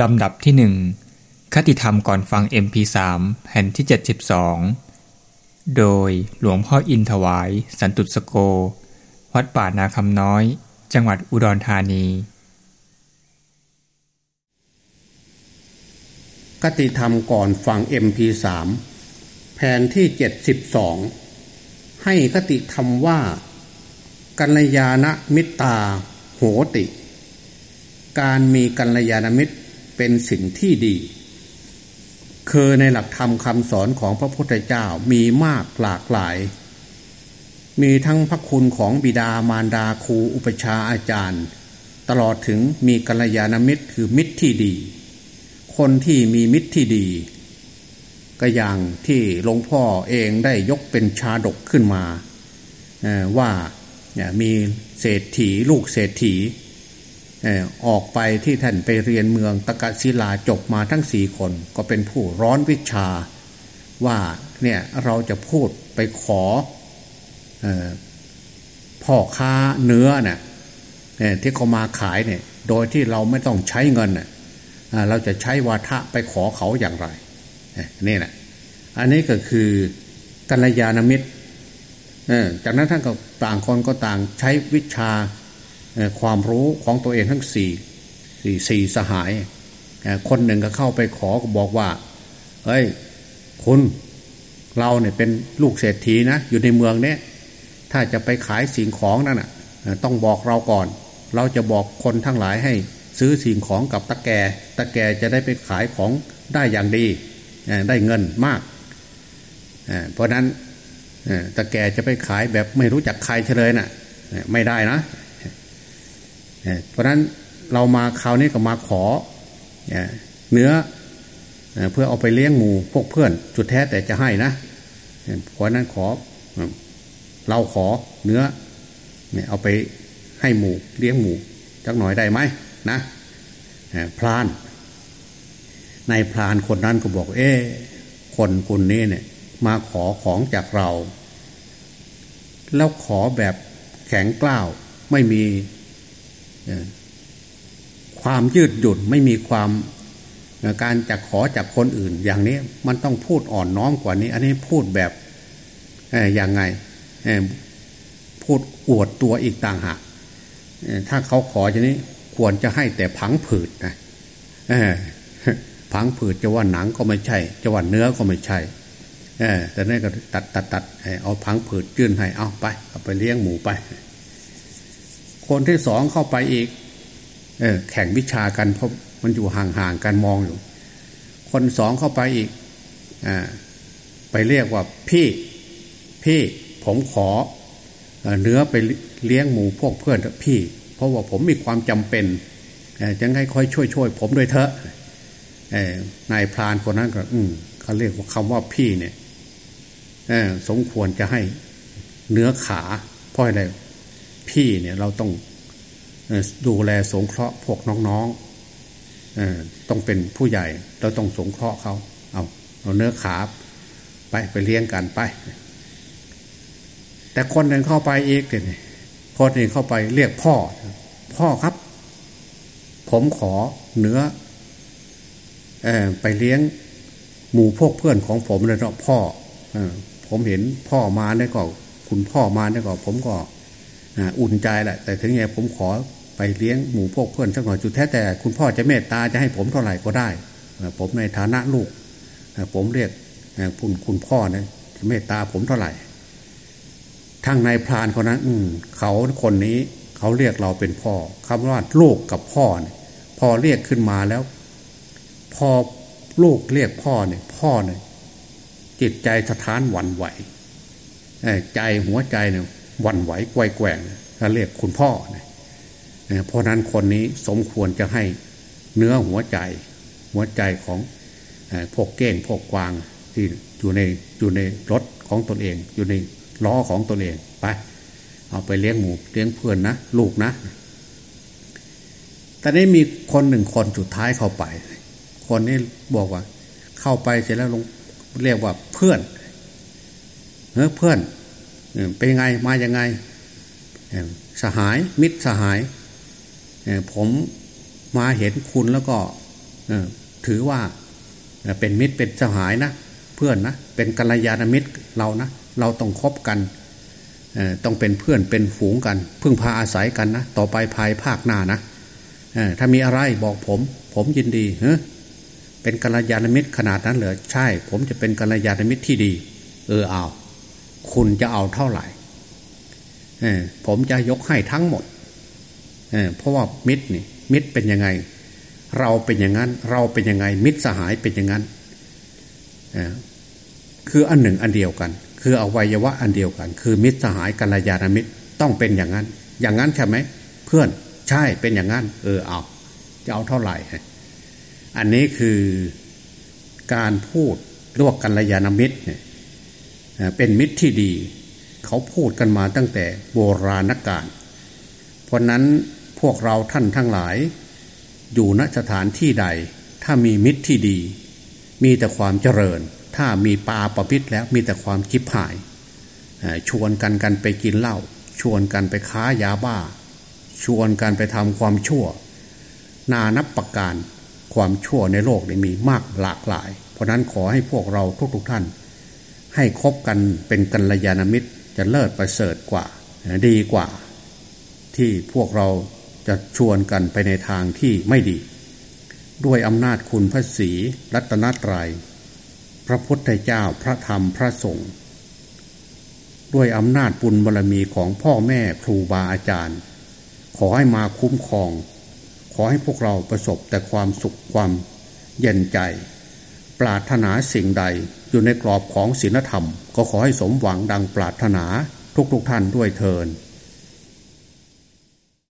ลำดับที่หนึ่งคติธรรมก่อนฟัง MP3 แผ่นที่ 72 โดยหลวงพ่ออินถวาย สันตุสโก วัดป่านาคำน้อย จังหวัดอุดรธานี คติธรรมก่อนฟัง MP3 แผ่นที่ 72 ให้คติธรรมว่า กัลยาณมิตราโหติ การมีกัลยาณมิตร เป็นสิ่งที่ดี คือในหลักธรรมคำสอนของพระพุทธเจ้ามีมากหลากหลาย มีทั้งพระคุณของบิดามารดาครูอุปชาอาจารย์ ตลอดถึงมีกัลยาณมิตรคือมิตรที่ดี คนที่มีมิตรที่ดี ก็อย่างที่หลวงพ่อเองได้ยกเป็นชาดกขึ้นมาว่ามีเศรษฐีลูกเศรษฐี ออกไปที่ท่านไปเรียนเมืองตะกะศิลาจบมาทั้งสี่คน ก็เป็นผู้ร้อนวิชา ว่าเนี่ยเราจะพูดไปขอพ่อค้าเนื้อเนี่ยที่เขามาขายเนี่ยโดยที่เราไม่ต้องใช้เงินเราจะใช้วาทะไปขอเขาอย่างไรนี่แหละอันนี้ก็คือกัลยาณมิตรจากนั้นท่านก็ต่างคนก็ต่างใช้วิชา ความรู้ของตัวเองทั้งสี่สี่สี่สหาย คนหนึ่งก็เข้าไปขอก็บอกว่า เฮ้ยคุณเราเนี่ยเป็นลูกเศรษฐีนะอยู่ในเมืองเนี้ยถ้าจะไปขายสิ่งของนั่นน่ะต้องบอกเราก่อน เราจะบอกคนทั้งหลายให้ ซื้อสิ่งของกับตะแกตะแกจะได้ไปขายของได้อย่างดีได้เงินมาก เพราะนั้นตะแกจะไปขายแบบไม่รู้จักใครเฉลยนะ่ะไม่ได้นะ เพราะนั้นเรามาคราวนี้ก็มาขอเนื้อเพื่อเอาไปเลี้ยงหมูพวกเพื่อน จุดแท้แต่จะให้นะเพราะนั้นขอเราขอเนื้อเอาไปให้หมูเลี้ยงหมูจักหน่อยได้ไหมนะพรานในพรานคนนั้นก็บอก เอ๊คนคนนี้เนี่ย มาขอของจากเรา แล้วขอแบบแข็งกล้าวไม่มี ความยืดหยุ่นไม่มีความการจะขอจากคนอื่น อย่างนี้มันต้องพูดอ่อนน้อมกว่านี้ อันนี้พูดแบบอย่างไงพูดอวดตัวอีกต่างหากถ้าเขาขออย่างนี้ควรจะให้แต่ผังผืดนะผังผืดจะว่าหนังก็ไม่ใช่ จะว่าเนื้อก็ไม่ใช่แต่นี่ก็ตัดตัดตัดเอาผังผืดยื่นให้เอาไปเอาไปเลี้ยงหมูไป คนที่สองเข้าไปอีก เออ แข่งวิชากันเพราะมันอยู่ห่างๆกันมองอยู่ คนสองเข้าไปอีกอไปเรียกว่าพี่ พี่ผมขอเนื้อไปเลี้ยงหมูพวกเพื่อนพี่ เพราะว่าผมมีความจำเป็นจะให้ค่อยช่วยช่วยผมด้วยเถอะนายพรานคนนั้นก็อืมเขาเรียกว่าคำว่าพี่เนี่ยสมควรจะให้เนื้อขาเพราะอะไร พี่เนี่ยเราต้องดูแลสงเคราะห์พวกน้องๆต้องเป็นผู้ใหญ่ เราต้องสงเคราะห์เขาเอาเอาเนื้อขาไปไปเลี้ยงกันไป แต่คนหนึ่งเข้าไปอีกเนี่ยคนหนึ่งเข้าไปเรียกพ่อ พ่อครับ ผมขอเนื้ออไปเลี้ยงหมู่พวกเพื่อนของผมเลยเนาะพ่ออผมเห็นพ่อมาเนี่ยก็ คุณพ่อมาเนี่ยก็ ผมก็ อุ่นใจแหละ แต่ถึงไงผมขอไปเลี้ยงหมูพวกเพื่อนสักหน่อยจุดแท้แต่คุณพ่อจะเมตตาจะให้ผมเท่าไหร่ก็ได้ ผมในฐานะลูก ผมเรียกคุณคุณพ่อนะจะเมตตาผมเท่าไหร่ทางนายพรานคนนั้นเขาคนนี้เขาเรียกเราเป็นพ่อคำว่าลูกกับพ่อเนี่ยพอเรียกขึ้นมาแล้ว พอลูกเรียกพ่อเนี่ย พ่อเนี่ยจิตใจสะท้านหวั่นไหวใจหัวใจเนี่ย วันไหวไกวแกว่งถ้าเรียกคุณพ่อเนี่ยเพราะนั้นคนนี้สมควรจะให้เนื้อหัวใจ หัวใจของพวกเก้งพวกกวางที่อยู่ในอยู่ในรถของตนเอง อยู่ในล้อของตนเองไป เอาไปเลี้ยงหมูเลี้ยงเพื่อนนะ ลูกนะแต่นี้มีคนหนึ่งคนสุดท้ายเข้าไป คนนี้บอกว่า เข้าไปเสร็จแล้วลงเรียกว่าเพื่อนเออเพื่อน เป็นยังไงมายังไงสหายมิตรสหายผมมาเห็นคุณแล้วก็ถือว่าเป็นมิตรเป็นสหายนะเพื่อนนะเป็นกัลยาณมิตรเรานะเราต้องคบกันต้องเป็นเพื่อนเป็นฝูงกัน พึ่งพาอาศัยกันนะต่อไปภายภาคหน้านะถ้ามีอะไรบอกผม ผมยินดีเฮ้เป็นกัลยาณมิตรขนาดนั้นเหรอใช่ ผมจะเป็นกัลยาณมิตรที่ดี เออเอา คุณจะเอาเท่าไหร่ผมจะยกให้ทั้งหมดเเพราะว่ามิตรนี่มิตรเป็นยังไง เราเป็นอย่างนั้น เราเป็นยังไง มิตรสหายเป็นอย่างนั้นคืออันหนึ่งอันเดียวกัน คืออวัยวะอันเดียวกัน คือมิตรสหายกัลยาณมิตรต้องเป็นอย่างนั้น อย่างนั้นใช่ไหมเพื่อนใช่เป็นอย่างนั้น เออเอาจะเอาเท่าไหร่ อันนี้คือการพูดเรียกว่ากัลยาณมิตรเนี่ย เป็นมิตรที่ดี เขาพูดกันมาตั้งแต่โบราณกาลเพราะนั้นพวกเราท่านทั้งหลาย อยู่ณสถานที่ใด ถ้ามีมิตรที่ดี มีแต่ความเจริญ ถ้ามีปาประพิษแล้วมีแต่ความคิบหาย ชวนกันกันไปกินเหล้าชวนกันไปค้ายาบ้า ชวนกันไปทำความชั่ว นานับประการความชั่วในโลกนี้มีมากหลากหลาย เพราะนั้นขอให้พวกเราทุกๆท่าน ให้คบกันเป็นกัลยาณมิตรจะเลิศประเสริฐกว่า ดีกว่า ที่พวกเราจะชวนกันไปในทางที่ไม่ดี ด้วยอำนาจคุณพระศรีรัตนตรยัย พระพุทธเจ้าพระธรรมพระสงฆ์ด้วยอำนาจบุญบารรมีของพ่อแม่ครูบาอาจารย์ ขอให้มาคุ้มครอง ขอให้พวกเราประสบแต่ความสุขความเย็นใจ ปรารถนาสิ่งใด อยู่ในกรอบของศีลธรรม ก็ขอให้สมหวังดังปรารถนาทุกๆทท่านด้วยเทิน